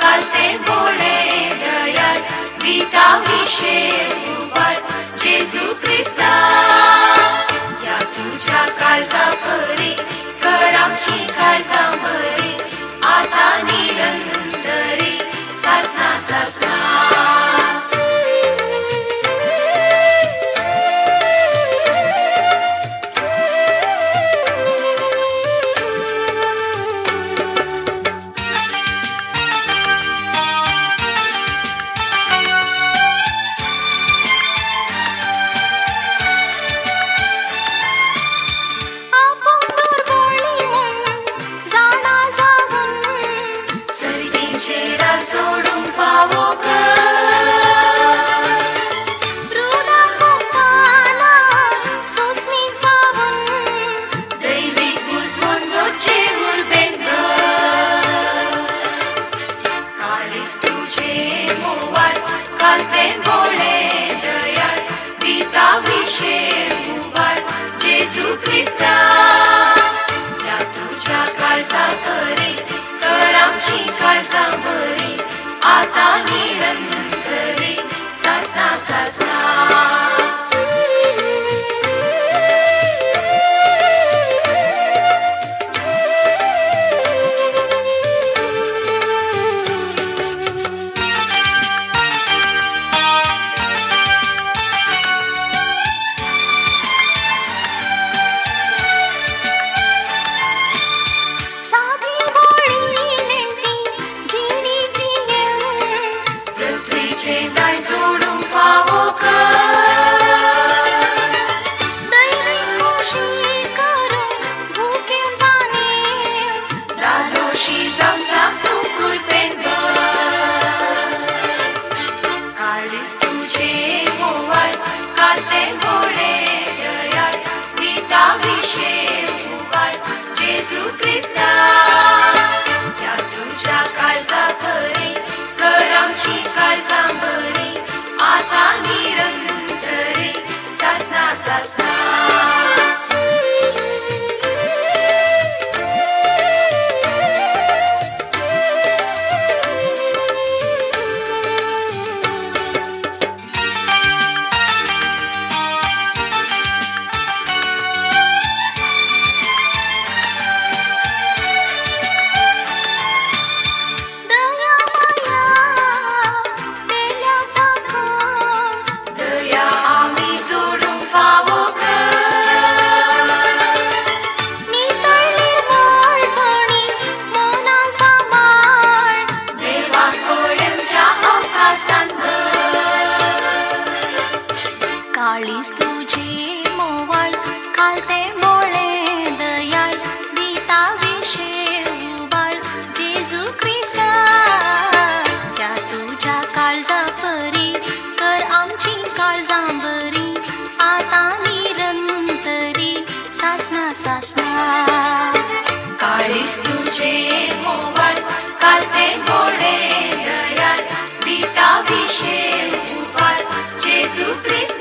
جلتے گوڑے دیا پیتا جیزو کر بری machine. موڑ کا شے جیزو ک